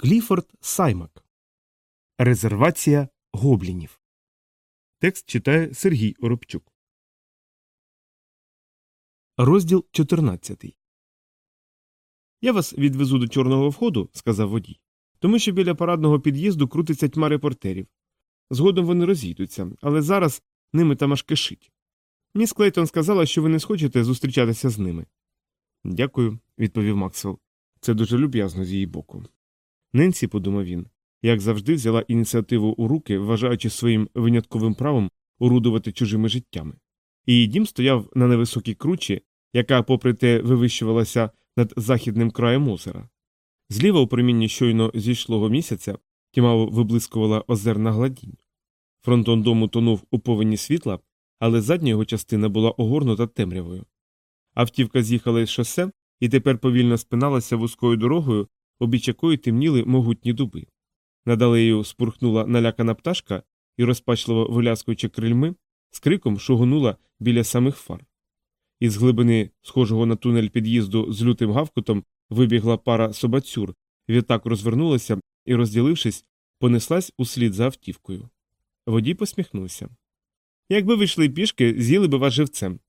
Кліфорд Саймак. Резервація гоблінів. Текст читає Сергій Оробчук. Розділ 14. Я вас відвезу до чорного входу, сказав водій, тому що біля парадного під'їзду крутиться тьма репортерів. Згодом вони розійдуться, але зараз ними там аж кишить. Міс Клейтон сказала, що ви не схочете зустрічатися з ними. Дякую, відповів Максвелл. Це дуже люб'язно з її боку. Ненсі, подумав він, як завжди, взяла ініціативу у руки, вважаючи своїм винятковим правом орудувати чужими життями. Її дім стояв на невисокій кручі, яка, попри те, вивищувалася над західним краєм озера. Зліва у промінні щойно зійшлого місяця тьмаво виблискувала озерна гладінь. Фронтон дому тонув у повені світла, але задня його частина була огорнута темрявою. Автівка з'їхала із шосе і тепер повільно спиналася вузькою дорогою, обіч якої темніли могутні дуби. Над алеєю спурхнула налякана пташка і, розпачливо виляскуючи крильми, з криком шугонула біля самих фар. Із глибини, схожого на тунель під'їзду з лютим гавкотом, вибігла пара собацюр, відтак розвернулася і, розділившись, понеслась услід за автівкою. Водій посміхнувся. Якби ви йшли пішки, з'їли би вас живцем.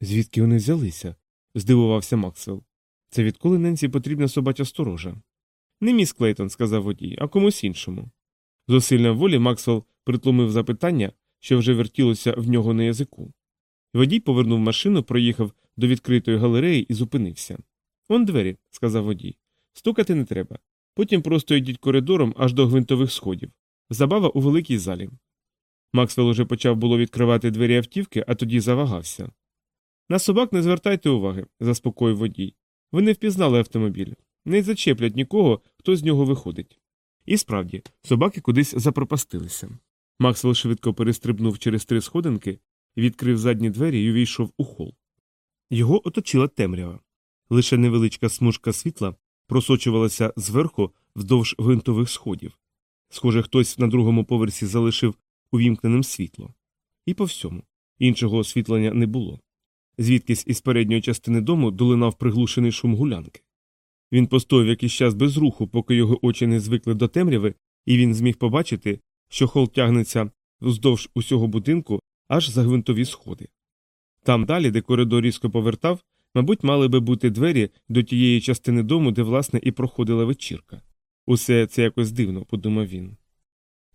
Звідки вони взялися? здивувався Максвелл. Це відколи Ненсі потрібна собача сторожа. Не міс Клейтон, сказав водій, а комусь іншому. Зусилля волі Максвелл притлумив запитання, що вже вертілося в нього на язику. Водій повернув машину, проїхав до відкритої галереї і зупинився. Он двері, сказав водій. Стукати не треба. Потім просто йдіть коридором аж до гвинтових сходів. Забава у великій залі. Максвелл уже почав було відкривати двері автівки, а тоді завагався. На собак не звертайте уваги, заспокоїв водій. Ви не впізнали автомобіль. Не зачеплять нікого, хто з нього виходить. І справді, собаки кудись запропастилися. Максвелл швидко перестрибнув через три сходинки, відкрив задні двері і увійшов у хол. Його оточила темрява. Лише невеличка смужка світла просочувалася зверху вздовж гвинтових сходів. Схоже, хтось на другому поверсі залишив увімкненим світло. І по всьому. Іншого освітлення не було. Звідкись із передньої частини дому долинав приглушений шум гулянки. Він постояв якийсь час без руху, поки його очі не звикли до темряви, і він зміг побачити, що хол тягнеться вздовж усього будинку аж за гвинтові сходи. Там далі, де коридор різко повертав, мабуть, мали би бути двері до тієї частини дому, де, власне, і проходила вечірка. Усе це якось дивно, подумав він.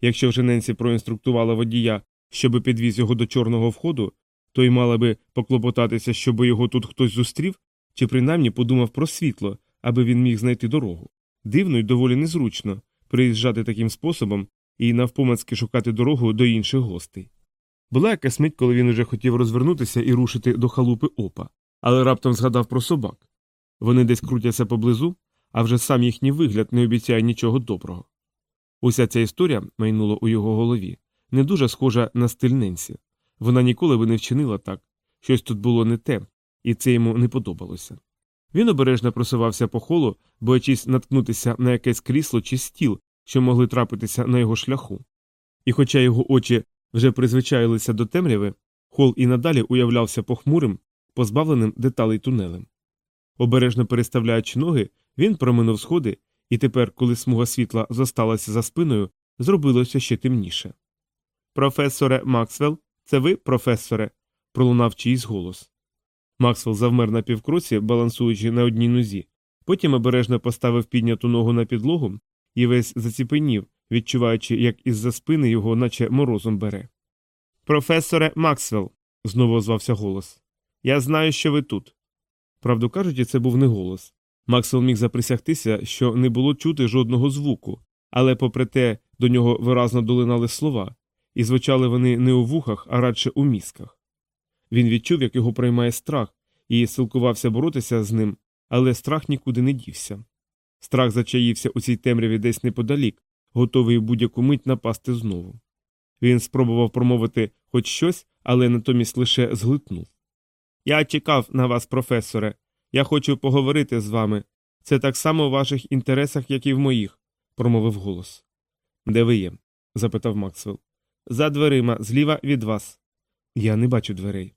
Якщо вже Ненсі проінструктувала водія, щоби підвіз його до чорного входу, то й мала би поклопотатися, щоб його тут хтось зустрів, чи принаймні подумав про світло, аби він міг знайти дорогу. Дивно й доволі незручно приїжджати таким способом і навпомацьки шукати дорогу до інших гостей. Була якась мить, коли він уже хотів розвернутися і рушити до халупи опа, але раптом згадав про собак. Вони десь крутяться поблизу, а вже сам їхній вигляд не обіцяє нічого доброго. Уся ця історія майнула у його голові, не дуже схожа на стиль Ненсі. Вона ніколи би не вчинила так, щось тут було не те, і це йому не подобалося. Він обережно просувався по холу, боячись наткнутися на якесь крісло чи стіл, що могли трапитися на його шляху. І хоча його очі вже призвичаїлися до темряви, хол і надалі уявлявся похмурим, позбавленим деталей тунелем. Обережно переставляючи ноги, він проминув сходи, і тепер, коли смуга світла зосталася за спиною, зробилося ще темніше. Професоре Максвелл, це ви, професоре? пролунав чийсь голос. Максвелл завмер на півкроці, балансуючи на одній нозі, потім обережно поставив підняту ногу на підлогу і весь заціпенів, відчуваючи, як із за спини його, наче морозом бере. Професоре Максвелл, знову озвався голос. Я знаю, що ви тут. Правду кажучи, це був не голос. Максвелл міг заприсягтися, що не було чути жодного звуку, але, попри те, до нього виразно долинали слова, і звучали вони не у вухах, а радше у мізках. Він відчув, як його приймає страх, і силкувався боротися з ним, але страх нікуди не дівся. Страх зачаївся у цій темряві десь неподалік, готовий будь-яку мить напасти знову. Він спробував промовити хоч щось, але натомість лише зглитнув. Я чекав на вас, професоре. Я хочу поговорити з вами. Це так само у ваших інтересах, як і в моїх, промовив голос. Де ви є? запитав Максвелл. За дверима, зліва від вас. Я не бачу дверей.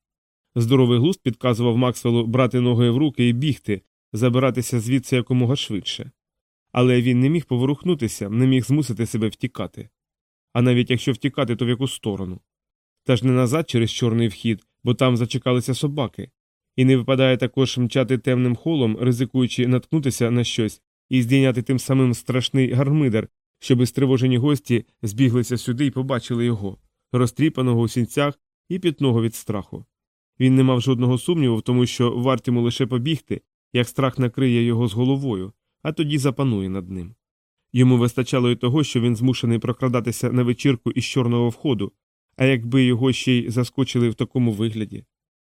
Здоровий глузд підказував Максвеллу брати ноги в руки і бігти, забиратися звідси якомога швидше. але він не міг поворухнутися, не міг змусити себе втікати. А навіть якщо втікати, то в яку сторону. Та ж не назад через чорний вхід, бо там зачекалися собаки, і не випадає також мчати темним холом, ризикуючи наткнутися на щось і здійняти тим самим страшний гармидер, щоби стривожені гості збіглися сюди і побачили його, розтріпаного у сінцях і пітного від страху. Він не мав жодного сумніву в тому, що варт йому лише побігти, як страх накриє його з головою, а тоді запанує над ним. Йому вистачало й того, що він змушений прокрадатися на вечірку із чорного входу, а якби його ще й заскочили в такому вигляді.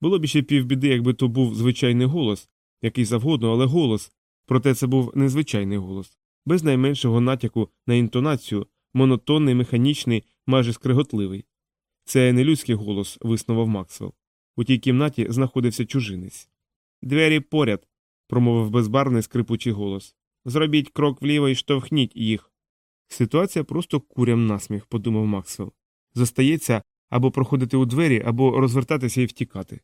Було б ще півбіди, якби то був звичайний голос, який завгодно, але голос, проте це був незвичайний голос, без найменшого натяку на інтонацію, монотонний, механічний, майже скриготливий. Це не людський голос, виснував Максвелл. У тій кімнаті знаходився чужинець. Двері поряд, промовив безбарний скрипучий голос. Зробіть крок вліво і штовхніть їх. Ситуація просто курям насміх, подумав Максвелл. Зостається або проходити у двері, або розвертатися і втікати.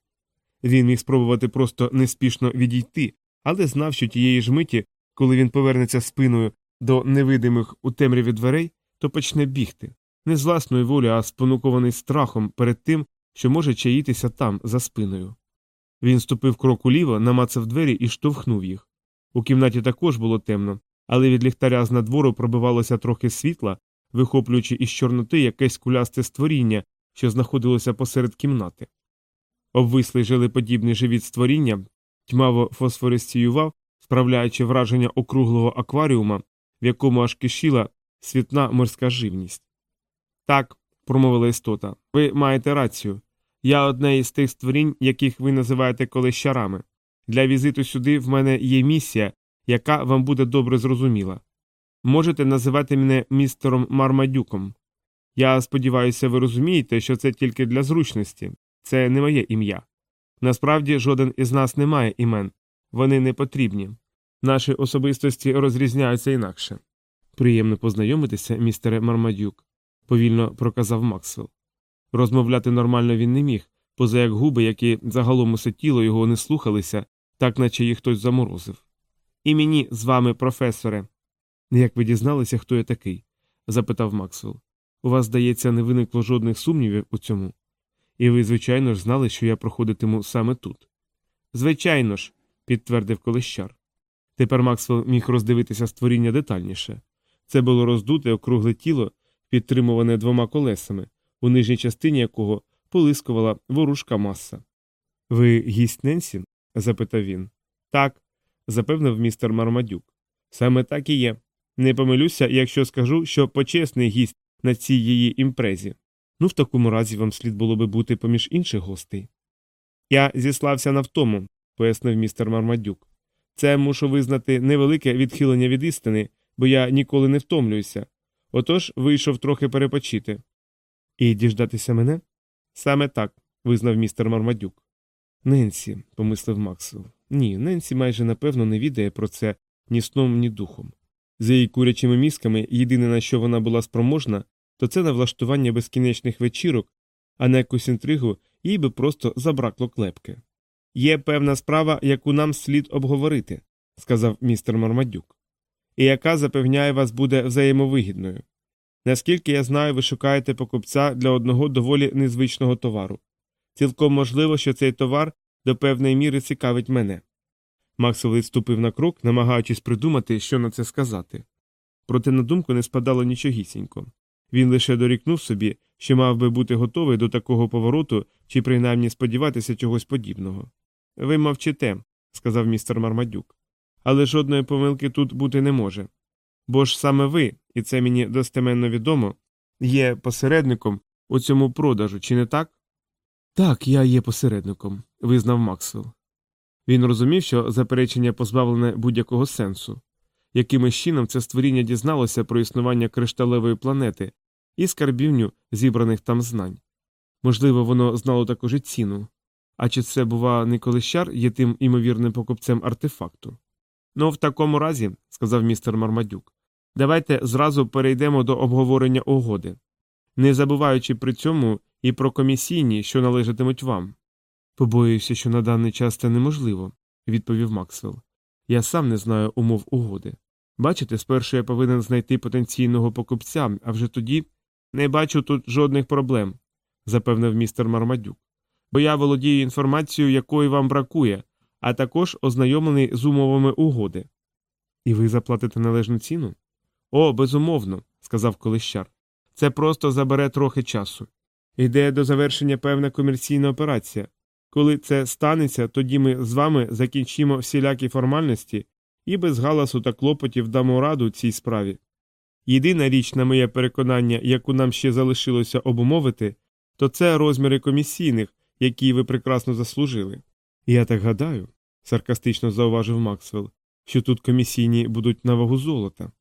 Він міг спробувати просто неспішно відійти, але знав, що тієї ж миті, коли він повернеться спиною до невидимих у темряві дверей, то почне бігти, не з власної волі, а спонукований страхом перед тим, що може чаїтися там, за спиною. Він ступив крок уліво, намацав двері і штовхнув їх. У кімнаті також було темно, але від ліхтаря з надвору пробивалося трохи світла, вихоплюючи із чорноти якесь кулясте створіння, що знаходилося посеред кімнати. Обвислий жилеподібний живіт створіння тьмаво фосфоресціював, справляючи враження округлого акваріума, в якому аж кишіла світна морська живність. Так, промовила істота, ви маєте рацію. Я одне із тих створінь, яких ви називаєте колещарами. Для візиту сюди в мене є місія, яка вам буде добре зрозуміла. Можете називати мене містером Мармадюком. Я сподіваюся, ви розумієте, що це тільки для зручності, це не моє ім'я. Насправді, жоден із нас не має імен, вони не потрібні. Наші особистості розрізняються інакше. Приємно познайомитися, містере Мармадюк, повільно проказав Максвелл. Розмовляти нормально він не міг, поза як губи, які загалом усе тіло його не слухалися, так наче їх хтось заморозив. І мені з вами, професоре. Як ви дізналися, хто я такий? запитав Максвелл. У вас, здається, не виникло жодних сумнівів у цьому. І ви, звичайно ж, знали, що я проходитиму саме тут. Звичайно ж, підтвердив колищар. Тепер Максвелл міг роздивитися створіння детальніше. Це було роздуте округле тіло, підтримуване двома колесами, у нижній частині якого полискувала ворушка маса. Ви гість Ненсі? запитав він. Так, запевнив містер Мармадюк. Саме так і є. Не помилюся, якщо скажу, що почесний гість на цій її імпрезі. Ну, в такому разі вам слід було би бути поміж інших гостей. Я зіслався на втому, пояснив містер Мармадюк. Це мушу визнати невелике відхилення від істини, бо я ніколи не втомлююся. Отож вийшов трохи перепочити. І діждатися мене? Саме так, визнав містер Мармадюк. Ненсі, помислив Максвелл. Ні, Ненсі майже напевно не відає про це ні сном, ні духом. За її курячими мізками єдине на що вона була спроможна, то це на влаштування безкінечних вечірок, а на якусь інтригу їй би просто забракло клепки. Є певна справа, яку нам слід обговорити, сказав містер Мармадюк, і яка запевняє вас буде взаємовигідною. Наскільки я знаю, ви шукаєте покупця для одного доволі незвичного товару. Цілком можливо, що цей товар до певної міри цікавить мене. Максвелл відступив на крок, намагаючись придумати, що на це сказати. Проте на думку не спадало нічогісінько. Він лише дорікнув собі, що мав би бути готовий до такого повороту чи принаймні сподіватися чогось подібного. Ви мовчите, сказав містер Мармадюк. Але жодної помилки тут бути не може. Бо ж саме ви, і це мені достеменно відомо, є посередником у цьому продажу, чи не так? Так, я є посередником, визнав Максвелл. Він розумів, що заперечення позбавлене будь-якого сенсу. Якимось чином це створіння дізналося про існування кришталевої планети і скарбівню зібраних там знань. Можливо, воно знало також і ціну. А чи це, бува, не колищар є тим імовірним покупцем артефакту? Ну, в такому разі, сказав містер Мармадюк, давайте зразу перейдемо до обговорення угоди, не забуваючи при цьому і про комісійні, що належатимуть вам. Побоююся, що на даний час це неможливо, відповів Максвелл. Я сам не знаю умов угоди. Бачите, спершу я повинен знайти потенційного покупця, а вже тоді не бачу тут жодних проблем, запевнив містер Мармадюк. Бо я володію інформацією, якої вам бракує, а також ознайомлений з умовами угоди. І ви заплатите належну ціну? О, безумовно, сказав колищар. Це просто забере трохи часу. Йде до завершення певна комерційна операція. Коли це станеться, тоді ми з вами закінчимо всілякі формальності і без галасу та клопотів дамо раду цій справі. Єдина річ, на моє переконання, яку нам ще залишилося обумовити, то це розміри комісійних, які ви прекрасно заслужили. Я так гадаю, саркастично зауважив Максвелл, що тут комісійні будуть на вагу золота.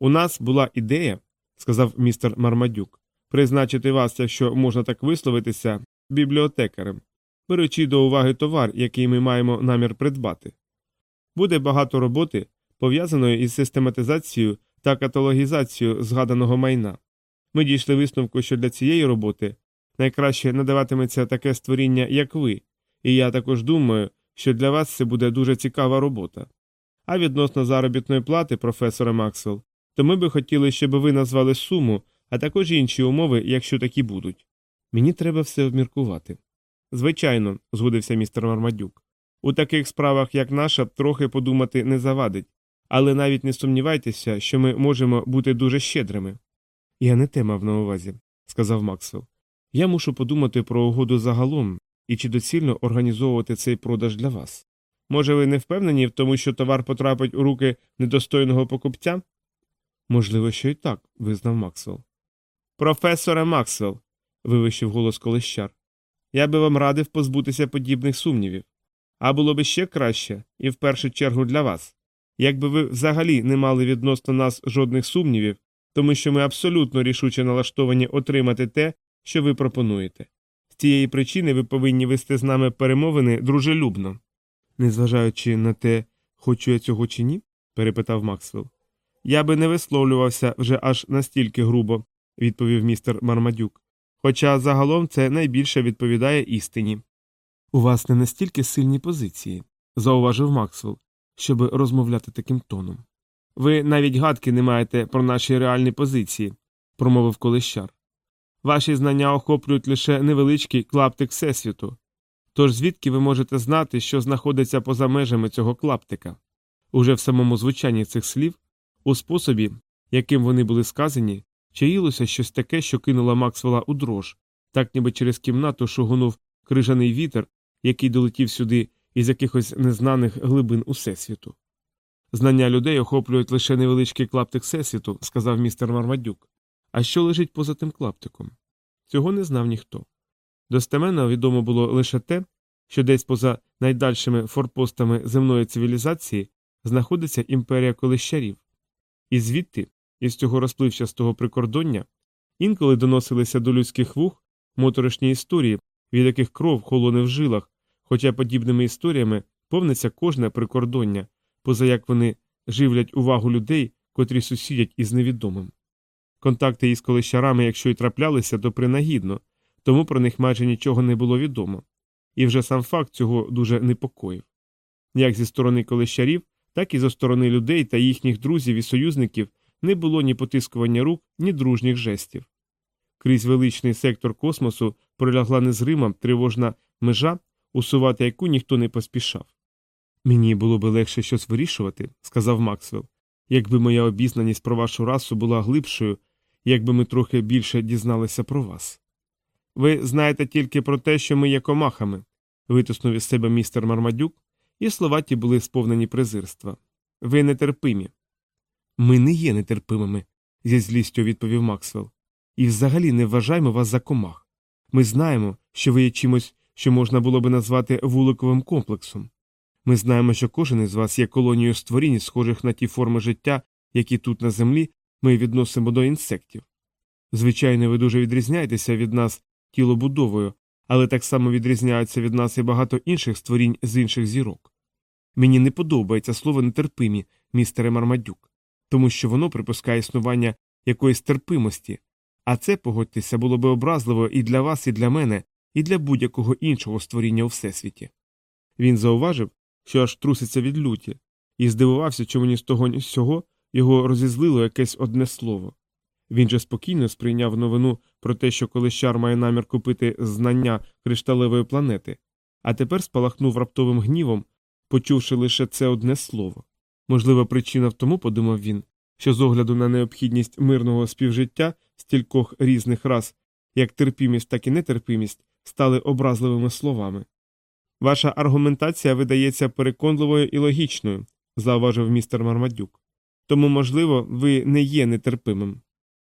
У нас була ідея, сказав містер Мармадюк, призначити вас, якщо можна так висловитися, бібліотекарем, беручи до уваги товар, який ми маємо намір придбати. Буде багато роботи, пов'язаної із систематизацією та каталогізацією згаданого майна. Ми дійшли висновку, що для цієї роботи найкраще надаватиметься таке створіння, як ви, і я також думаю, що для вас це буде дуже цікава робота. А відносно заробітної плати, професоре Максвелл, то ми би хотіли, щоб ви назвали суму, а також інші умови, якщо такі будуть. Мені треба все обміркувати. Звичайно, згодився містер Мармадюк. У таких справах, як наша, трохи подумати не завадить, але навіть не сумнівайтеся, що ми можемо бути дуже щедрими. Я не те мав на увазі, сказав Максвелл. Я мушу подумати про угоду загалом і чи доцільно організовувати цей продаж для вас. Може, ви не впевнені в тому, що товар потрапить у руки недостойного покупця? Можливо, що і так, визнав Максвелл. Професоре Максвелл, вивищив голос колещар. Я би вам радив позбутися подібних сумнівів. А було би ще краще, і в першу чергу для вас, якби ви взагалі не мали відносно нас жодних сумнівів, тому що ми абсолютно рішуче налаштовані отримати те, що ви пропонуєте. З цієї причини ви повинні вести з нами перемовини дружелюбно. Незважаючи на те, хочу я цього чи ні? перепитав Максвелл. Я би не висловлювався вже аж настільки грубо, відповів містер Мармадюк. Хоча загалом це найбільше відповідає істині. У вас не настільки сильні позиції, зауважив Максвелл, щоб розмовляти таким тоном. Ви навіть гадки не маєте про наші реальні позиції, промовив колищар. Ваші знання охоплюють лише невеличкий клаптик всесвіту. Тож звідки ви можете знати, що знаходиться поза межами цього клаптика? Уже в самому звучанні цих слів, у способі, яким вони були сказані, чаїлося щось таке, що кинуло Максвелла у дрож, так ніби через кімнату шугунув крижаний вітер, який долетів сюди із якихось незнаних глибин усесвіту. Знання людей охоплюють лише невеличкий клаптик всесвіту, сказав містер Мармадюк. А що лежить поза тим клаптиком? Цього не знав ніхто. Достеменно відомо було лише те, що десь поза найдальшими форпостами земної цивілізації знаходиться імперія колищарів, і звідти, із цього розпливчастого прикордоння, інколи доносилися до людських вух моторошні історії, від яких кров холоне в жилах, хоча подібними історіями повниться кожне прикордоння, поза як вони живлять увагу людей, котрі сусідять із невідомим. Контакти із колищарами, якщо й траплялися, то принагідно, тому про них майже нічого не було відомо, і вже сам факт цього дуже непокоїв. Як зі сторони колищарів, так і зі сторони людей та їхніх друзів і союзників не було ні потискування рук, ні дружніх жестів. Крізь величний сектор космосу пролягла незрима тривожна межа, усувати яку ніхто не поспішав. Мені було би легше щось вирішувати, сказав Максвелл, якби моя обізнаність про вашу расу була глибшою, якби ми трохи більше дізналися про вас. Ви знаєте тільки про те, що ми є комахами, витиснув із себе містер Мармадюк, і слова ті були сповнені презирства. Ви нетерпимі. Ми не є нетерпимими, зі злістю відповів Максвелл. І взагалі не вважаємо вас за комах. Ми знаємо, що ви є чимось, що можна було би назвати вуликовим комплексом. Ми знаємо, що кожен із вас є колонією створінь, схожих на ті форми життя, які тут на землі ми відносимо до інсектів. Звичайно, ви дуже відрізняєтеся від нас тілобудовою, але так само відрізняються від нас і багато інших створінь з інших зірок. Мені не подобається слово нетерпимі, містере Мармадюк, тому що воно припускає існування якоїсь терпимості, а це, погодьтеся, було би образливо і для вас, і для мене, і для будь-якого іншого створіння у всесвіті. Він зауважив, що аж труситься від люті, і здивувався, чому ні з того, ні з цього його розізлило якесь одне слово. Він же спокійно сприйняв новину про те, що Колещар має намір купити знання кришталевої планети, а тепер спалахнув раптовим гнівом, почувши лише це одне слово. Можливо, причина в тому, подумав він, що з огляду на необхідність мирного співжиття стількох різних рас, як терпімість, так і нетерпімість, стали образливими словами. Ваша аргументація видається переконливою і логічною, зауважив містер Мармадюк. Тому, можливо, ви не є нетерпимим.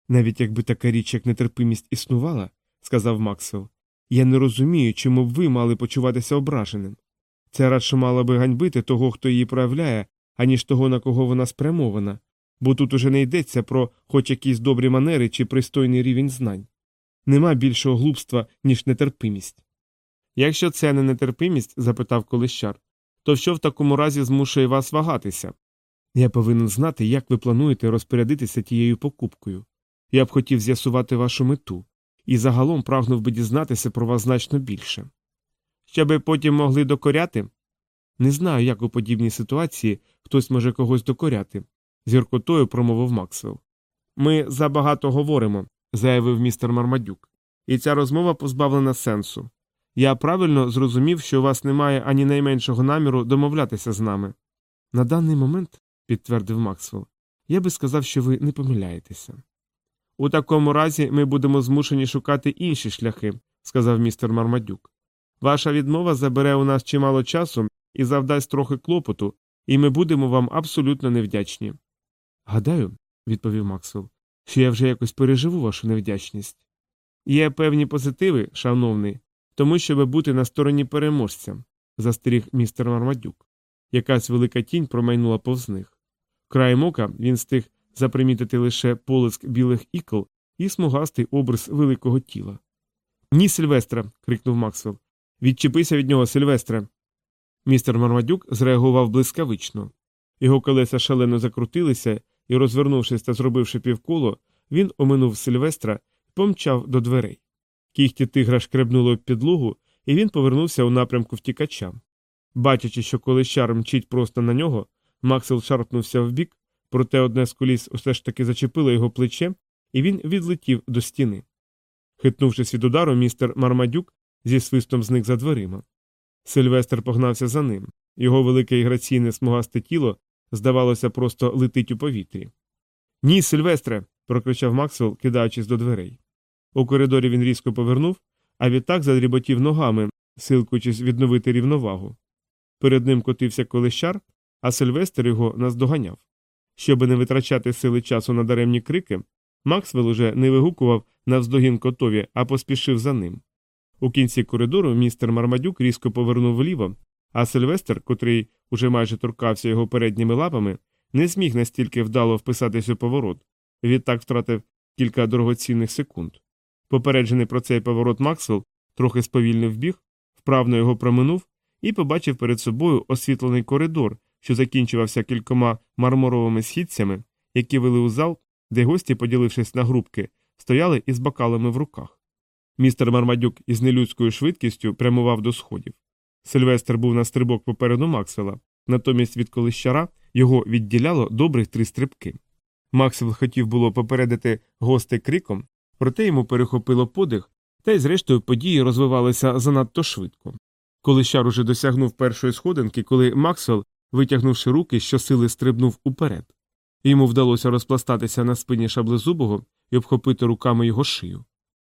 Навіть якби така річ, як нетерпимість існувала, сказав Максвелл, я не розумію, чому б ви мали почуватися ображеним. Це радше мало би ганьбити того, хто її проявляє, аніж того, на кого вона спрямована, бо тут уже не йдеться про хоч якісь добрі манери чи пристойний рівень знань. Нема більшого глупства, ніж нетерпимість. Якщо це не нетерпимість, запитав колищар, то що в такому разі змушує вас вагатися? Я повинен знати, як ви плануєте розпорядитися тією покупкою. Я б хотів з'ясувати вашу мету, і загалом прагнув би дізнатися про вас значно більше. Щоби потім могли докоряти? Не знаю, як у подібній ситуації хтось може когось докоряти, з гіркотою промовив Максвелл. Ми забагато говоримо, заявив містер Мармадюк, і ця розмова позбавлена сенсу. Я правильно зрозумів, що у вас немає ані найменшого наміру домовлятися з нами. На даний момент, підтвердив Максвелл, я би сказав, що ви не помиляєтеся. У такому разі ми будемо змушені шукати інші шляхи, сказав містер Мармадюк. Ваша відмова забере у нас чимало часу і завдасть трохи клопоту, і ми будемо вам абсолютно невдячні. Гадаю, відповів Максвелл, що я вже якось переживу вашу невдячність. Є певні позитиви, шановний, тому щоб бути на стороні переможця, застеріг містер Мармадюк. Якась велика тінь промайнула повз них. Краєм ока він встиг запримітити лише полиск білих ікл і смугастий образ великого тіла. Ні, Сильвестре. крикнув Максвелл. Відчепися від нього, Сильвестре. Містер Мармадюк зреагував блискавично. Його колеса шалено закрутилися, і, розвернувшись та зробивши півколо, він оминув Сильвестра і помчав до дверей. Кіхті тигра шкребнули об підлогу, і він повернувся у напрямку втікача. Бачачи, що коли щар мчить просто на нього, Максвелл шарпнувся вбік, проте одне з коліс усе ж таки зачепило його плече, і він відлетів до стіни. Хитнувшись від удару, містер Мармадюк зі свистом зник за дверима. Сильвестр погнався за ним. Його велике і граційне смугасте тіло, здавалося, просто летить у повітрі. Ні, Сильвестре. прокричав Максвелл, кидаючись до дверей. У коридорі він різко повернув, а відтак задріботів ногами, силкуючись відновити рівновагу. Перед ним котився колещар, а Сильвестр його наздоганяв. Щоби не витрачати сили часу на даремні крики, Максвелл уже не вигукував навздогін котові, а поспішив за ним. У кінці коридору містер Мармадюк різко повернув вліво, а Сильвестр, котрий уже майже торкався його передніми лапами, не зміг настільки вдало вписатись у поворот, відтак втратив кілька дорогоцінних секунд. Попереджений про цей поворот Максвелл трохи сповільнив біг, вправно його проминув і побачив перед собою освітлений коридор, що закінчувався кількома мармуровими східцями, які вели у зал, де гості, поділившись на групки, стояли із бокалами в руках. Містер Мармадюк із нелюдською швидкістю прямував до сходів. Сильвестр був на стрибок попереду Максвелла, натомість від колищара його відділяло добрих три стрибки. Максвелл хотів було попередити гостей криком, проте йому перехопило подих, та й зрештою події розвивалися занадто швидко. Колищар уже досягнув першої сходинки, коли Максвелл, витягнувши руки, щосили стрибнув уперед. Йому вдалося розпластатися на спині шаблезубого і обхопити руками його шию.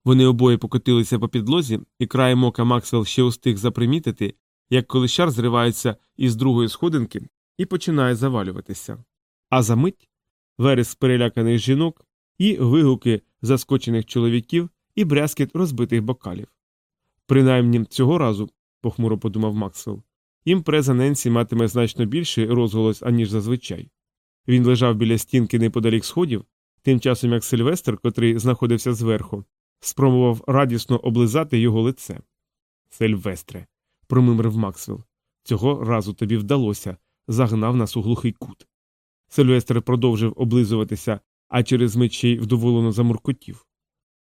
Вони обоє покотилися по підлозі, і краєм ока Максвелл ще устиг запримітити, як колищар зривається із другої сходинки і починає завалюватися. А за мить верес переляканих жінок і вигуки заскочених чоловіків і брязкіт розбитих бокалів. Принаймні цього разу, похмуро подумав Максвелл, імпреза Ненсі матиме значно більший розголос, аніж зазвичай. Він лежав біля стінки неподалік сходів, тим часом як Сильвестр, котрий знаходився зверху, спробував радісно облизати його лице. Сильвестре, промимрив Максвелл, цього разу тобі вдалося, загнав нас у глухий кут. Сильвестр продовжив облизуватися, а через мить ще й вдоволено замуркотів.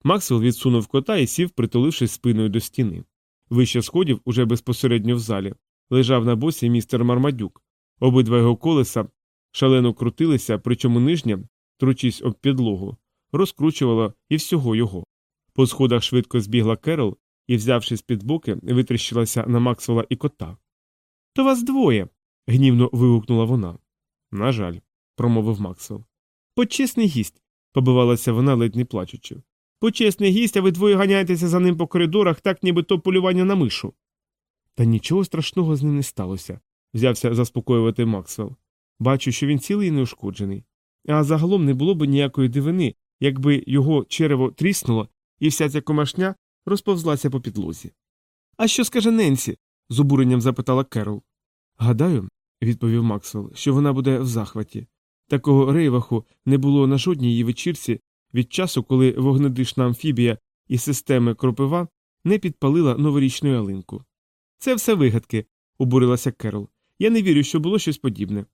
Максвелл відсунув кота і сів, притулившись спиною до стіни. Вище сходів, уже безпосередньо в залі, лежав на босі містер Мармадюк. Обидва його колеса шалено крутилися, причому нижня, тручись об підлогу, розкручувала і всього його. По сходах швидко збігла Керол і, взявшись під боки, витріщилася на Максвелла і кота. То вас двоє. гнівно вигукнула вона. На жаль, промовив Максвелл. Почесний гість, побивалася вона, ледь не плачучи. Почесний гість, а ви двоє ганяєтеся за ним по коридорах, так ніби то полювання на мишу. Та нічого страшного з ним не сталося, взявся заспокоювати Максвелл. Бачу, що він цілий і неушкоджений. А загалом не було б ніякої дивини, якби його черево тріснуло, і вся ця комашня розповзлася по підлозі. А що скаже Ненсі? з обуренням запитала Керол. Гадаю, відповів Максвелл, що вона буде в захваті. Такого рейваху не було на жодній її вечірці від часу, коли вогнедишна амфібія і системи кропива не підпалила новорічну ялинку. Це все вигадки, обурилася Керол. Я не вірю, що було щось подібне.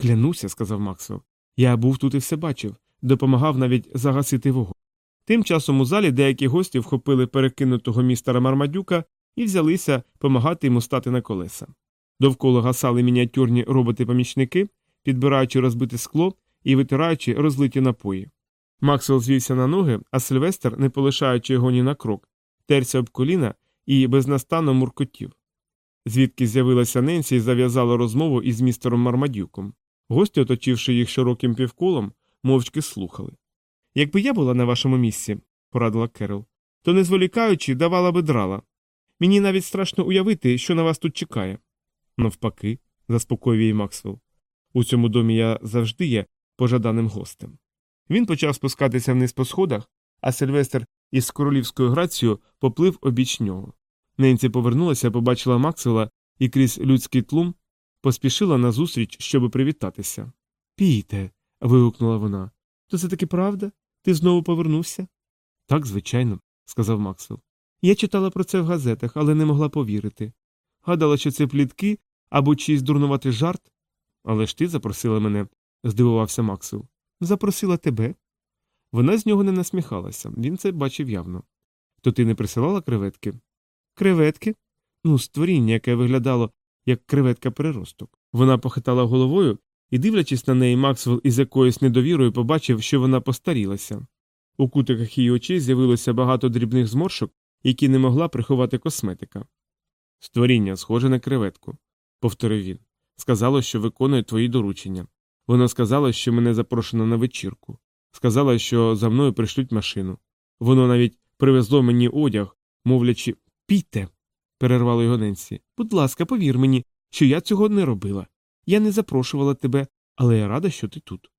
Клянуся, сказав Максвелл. Я був тут і все бачив, допомагав навіть загасити вогонь. Тим часом у залі деякі гості вхопили перекинутого містера Мармадюка і взялися помагати йому стати на колеса. Довкола гасали мініатюрні роботи-помічники, підбираючи розбите скло і витираючи розлиті напої. Максвелл звівся на ноги, а Сильвестр, не полишаючи його ні на крок, терся об коліна і безнастанно муркотів. Звідки з'явилася Ненсі і зав'язала розмову із містером Мармадюком. Гості, оточивши їх широким півколом, мовчки слухали. Якби я була на вашому місці, порадила Керол, то не зволікаючи, давала би драла. Мені навіть страшно уявити, що на вас тут чекає. Навпаки, заспокоює її Максвелл. У цьому домі я завжди є пожаданим гостем. Він почав спускатися вниз по сходах, а Сильвестр із королівською грацією поплив обіч нього. Ненці повернулася, побачила Максвелла і крізь людський тлум поспішила назустріч, щоб привітатися. Пійте. вигукнула вона. То це таки правда? Ти знову повернувся? Так, звичайно, сказав Максвелл. Я читала про це в газетах, але не могла повірити. Гадала, що це плітки або чийсь дурнуватий жарт. Але ж ти запросила мене, здивувався Максвелл. Запросила тебе. Вона з нього не насміхалася, він це бачив явно. То ти не присилала креветки? Креветки? Ну, створіння, яке виглядало як креветка переросток. Вона похитала головою і, дивлячись на неї, Максвелл із якоюсь недовірою побачив, що вона постарілася. У кутиках її очей з'явилося багато дрібних зморшок, які не могла приховати косметика. Створіння, схоже на креветку, повторив він. Сказало, що виконує твої доручення. Воно сказало, що мене запрошено на вечірку. Сказала, що за мною пришлють машину. Воно навіть привезло мені одяг, мовлячи Пійте. перервало його Ненсі. Будь ласка, повір мені, що я цього не робила. Я не запрошувала тебе, але я рада, що ти тут.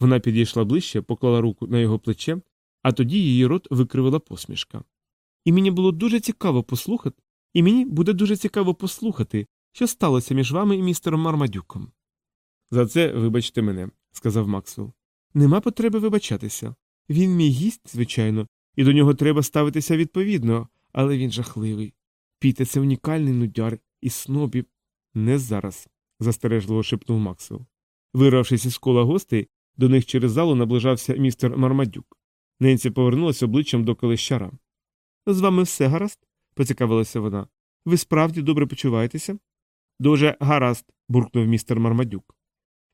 Вона підійшла ближче, поклала руку на його плече, а тоді її рот викривила посмішка. І мені було дуже цікаво послухати, і мені буде дуже цікаво послухати, що сталося між вами і містером Мармадюком. За це вибачте мене, сказав Максвелл. Нема потреби вибачатися. Він мій гість, звичайно, і до нього треба ставитися відповідно, але він жахливий. Піте це унікальний нудяр і снобів. Не зараз, застережливо шепнув Максвелл. Вирвавшись із кола гостей, до них через залу наближався містер Мармадюк. Ненці повернулася обличчям до колищара. З вами все гаразд? поцікавилася вона. Ви справді добре почуваєтеся? Дуже гаразд, буркнув містер Мармадюк.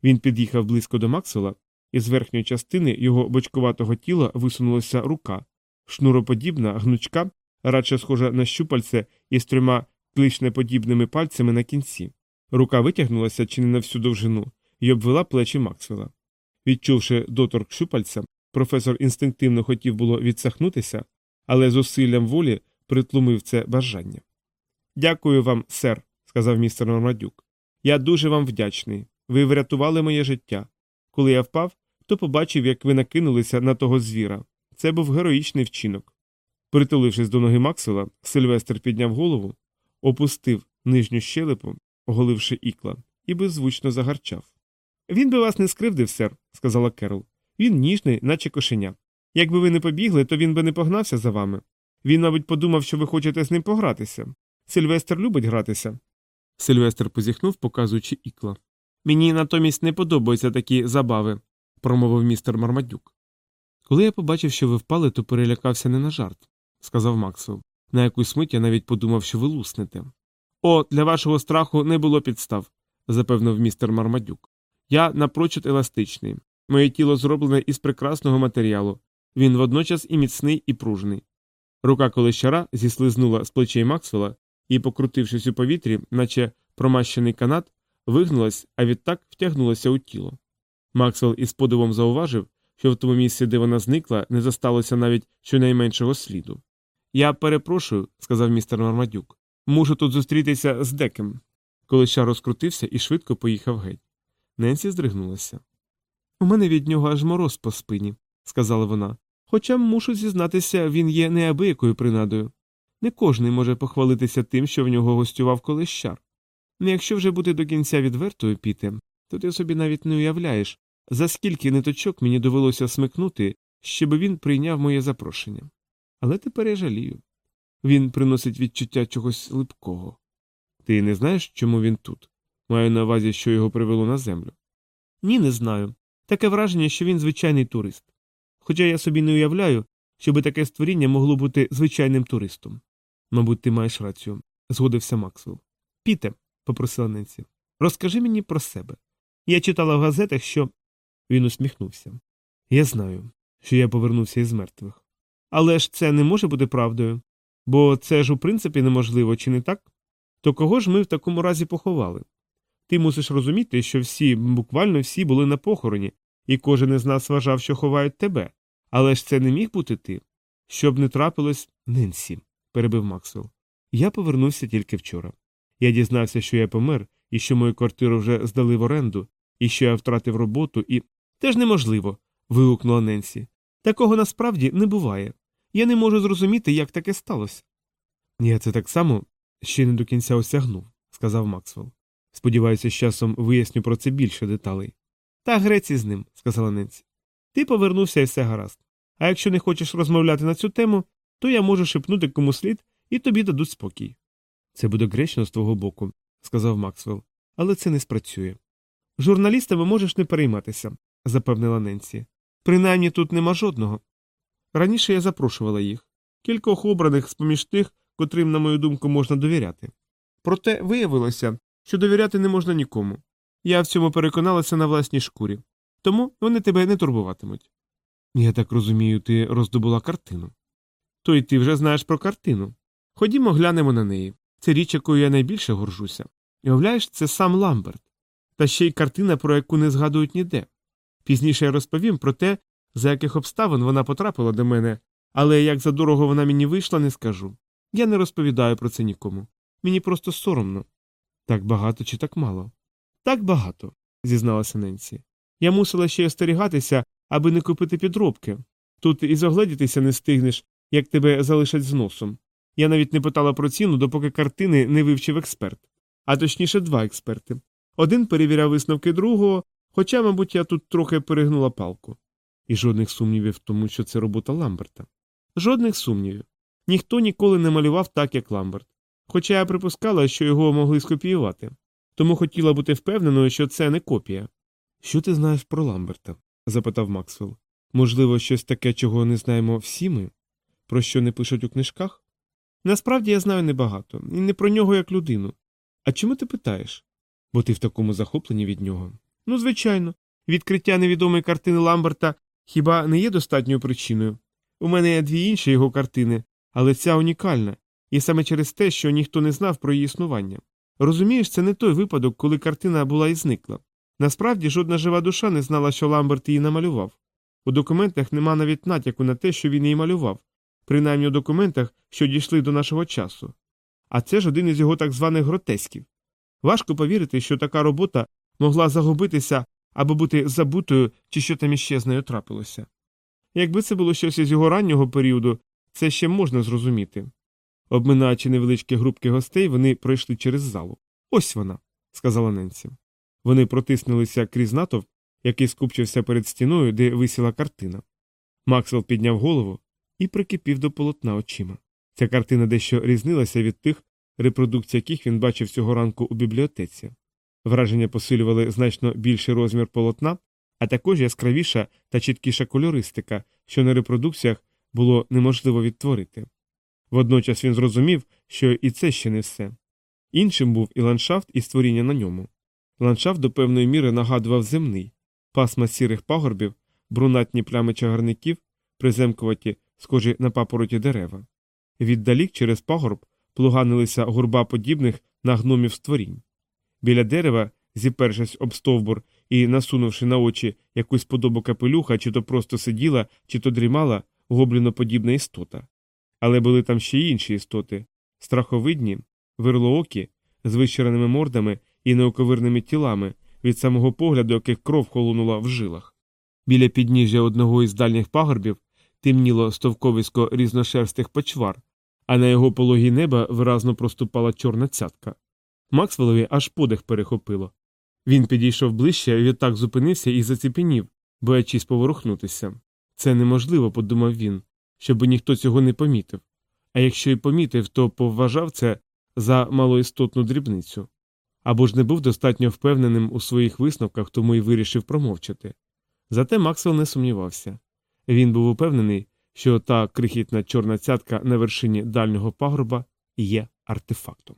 Він під'їхав близько до Максвелла, і з верхньої частини його бочкуватого тіла висунулася рука, шнуроподібна, гнучка, радше схожа на щупальце із трьома кличнеподібними пальцями на кінці. Рука витягнулася чи не на всю довжину і обвела плечі Максвелла. Відчувши доторк щупальця, професор інстинктивно хотів було відсахнутися, але зусиллям волі притлумив це бажання. Дякую вам, сер, сказав містер Мармадюк. Я дуже вам вдячний. Ви врятували моє життя. Коли я впав, то побачив, як ви накинулися на того звіра. Це був героїчний вчинок. Притулившись до ноги Максвелла, Сильвестр підняв голову, опустив нижню щелепу, оголивши ікла, і беззвучно загарчав. Він би вас не скривдив, сер, сказала Керол. Він ніжний, наче кошеня. Якби ви не побігли, то він би не погнався за вами. Він, мабуть, подумав, що ви хочете з ним погратися. Сильвестр любить гратися. Сильвестр позіхнув, показуючи ікла. Мені натомість не подобаються такі забави, промовив містер Мармадюк. Коли я побачив, що ви впали, то перелякався не на жарт, сказав Максвелл. На якусь мить я навіть подумав, що ви луснете. О, для вашого страху не було підстав, запевнив містер Мармадюк. Я напрочуд еластичний. Моє тіло зроблене із прекрасного матеріалу. Він водночас і міцний, і пружний. Рука колищара зіслизнула з плечей Максвелла і, покрутившись у повітрі, наче промащений канат, вигнулась, а відтак втягнулася у тіло. Максвелл із подивом зауважив, що в тому місці, де вона зникла, не засталося навіть щонайменшого сліду. Я перепрошую, сказав містер Мармадюк. Мушу тут зустрітися з деким. Колищар розкрутився і швидко поїхав геть. Ненсі здригнулася. У мене від нього аж мороз по спині, сказала вона. Хоча мушу зізнатися, він є неабиякою принадою. Не кожний може похвалитися тим, що в нього гостював колищар. Ну якщо вже бути до кінця відвертою піти, то ти собі навіть не уявляєш, за скільки ниточок мені довелося смикнути, щоб він прийняв моє запрошення. Але тепер я жалію. Він приносить відчуття чогось липкого. Ти не знаєш, чому він тут? Маю на увазі, що його привело на землю. Ні, не знаю. Таке враження, що він звичайний турист. Хоча я собі не уявляю, щоби таке створіння могло бути звичайним туристом. Мабуть, ти маєш рацію, згодився Максвелл. Піте, попросила Ненсі, розкажи мені про себе. Я читала в газетах, що. Він усміхнувся. Я знаю, що я повернувся із мертвих. Але ж це не може бути правдою, бо це ж у принципі неможливо, чи не так? То кого ж ми в такому разі поховали? Ти мусиш розуміти, що всі, буквально всі були на похороні, і кожен із нас вважав, що ховають тебе. Але ж це не міг бути ти. Щоб не трапилось Ненсі, перебив Максвелл. Я повернувся тільки вчора. Я дізнався, що я помер, і що мою квартиру вже здали в оренду, і що я втратив роботу, і. Теж неможливо. вигукнула Ненсі. Такого насправді не буває. Я не можу зрозуміти, як таке сталося. Я це так само ще не до кінця осягнув, сказав Максвелл. Сподіваюся, з часом виясню про це більше деталей. Та греці з ним, сказала Ненсі. Ти повернувся і все гаразд. А якщо не хочеш розмовляти на цю тему, то я можу шепнути кому слід, і тобі дадуть спокій. Це буде гречно з твого боку, сказав Максвелл, але це не спрацює. Журналістами можеш не перейматися, запевнила Ненсі. Принаймні тут нема жодного. Раніше я запрошувала їх, кількох обраних з поміж тих, котрим, на мою думку, можна довіряти. Проте виявилося, що довіряти не можна нікому. Я в цьому переконалася на власній шкурі, тому вони тебе не турбуватимуть. Я так розумію, ти роздобула картину. То й ти вже знаєш про картину. Ходімо, глянемо на неї. Це річ, якою я найбільше горжуся. І уявляєш, це сам Ламберт, та ще й картина, про яку не згадують ніде. Пізніше я розповім про те, за яких обставин вона потрапила до мене, але як задорого вона мені вийшла, не скажу. Я не розповідаю про це нікому. Мені просто соромно. Так багато чи так мало? Так багато, зізналася Ненсі. Я мусила ще й остерігатися, аби не купити підробки. Тут і загледітися не стигнеш, як тебе залишать з носом. Я навіть не питала про ціну, допоки картини не вивчив експерт, а точніше, два експерти. Один перевіряв висновки другого, хоча, мабуть, я тут трохи перегнула палку. І жодних сумнівів в тому, що це робота Ламберта. Жодних сумнівів. Ніхто ніколи не малював так, як Ламберт. Хоча я припускала, що його могли скопіювати. Тому хотіла бути впевненою, що це не копія. Що ти знаєш про Ламберта? запитав Максвелл. Можливо, щось таке, чого не знаємо всі ми? Про що не пишуть у книжках? Насправді я знаю небагато, і не про нього як людину. А чому ти питаєш? Бо ти в такому захопленні від нього. Ну, звичайно, відкриття невідомої картини Ламберта хіба не є достатньою причиною. У мене є дві інші його картини, але ця унікальна, і саме через те, що ніхто не знав про її існування. Розумієш, це не той випадок, коли картина була і зникла. Насправді жодна жива душа не знала, що Ламберт її намалював. У документах нема навіть натяку на те, що він її малював, принаймні у документах, що дійшли до нашого часу. А це ж один із його так званих гротесків. Важко повірити, що така робота могла загубитися або бути забутою, чи що там іще з нею трапилося. Якби це було щось із його раннього періоду, це ще можна зрозуміти. Обминаючи невеличкі групки гостей, вони пройшли через залу. Ось вона, сказала Ненсі. Вони протиснулися крізь натовп, який скупчився перед стіною, де висіла картина. Максвелл підняв голову і прикипів до полотна очима. Ця картина дещо різнилася від тих, репродукцій яких він бачив цього ранку у бібліотеці. Враження посилювали значно більший розмір полотна, а також яскравіша та чіткіша кольористика, що на репродукціях було неможливо відтворити. Водночас він зрозумів, що і це ще не все. Іншим був і ландшафт, і створіння на ньому. Ландшафт до певної міри нагадував земний, пасма сірих пагорбів, брунатні плями чагарників, приземкуваті, схожі на папороті дерева. Віддалік через пагорб плуганилися гурба подібних на гномів створінь. Біля дерева, зіпершись об стовбур і насунувши на очі якусь подобу капелюха, чи то просто сиділа, чи то дрімала гобліноподібна істота. Але були там ще й інші істоти страховидні, вирлоокі, з вищиреними мордами і неоковирними тілами, від самого погляду яких кров холонула в жилах. Біля підніжжя одного із дальніх пагорбів темніло стовковисько різношерстих почвар, а на його пологі неба виразно проступала чорна цятка. Максвеллові аж подих перехопило. Він підійшов ближче, відтак зупинився і заціпенів, боячись поворухнутися. Це неможливо, подумав він, щоб ніхто цього не помітив. А якщо й помітив, то повважав це за малоістотну дрібницю. Або ж не був достатньо впевненим у своїх висновках, тому й вирішив промовчати. Зате Максвелл не сумнівався. Він був упевнений, що та крихітна чорна цятка на вершині дальнього пагорба є артефактом.